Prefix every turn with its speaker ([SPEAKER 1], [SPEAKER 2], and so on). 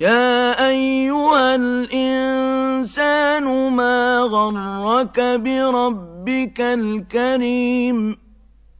[SPEAKER 1] يَا أَيُّهَا الْإِنسَانُ مَا غَرَّكَ بِرَبِّكَ الْكَرِيمِ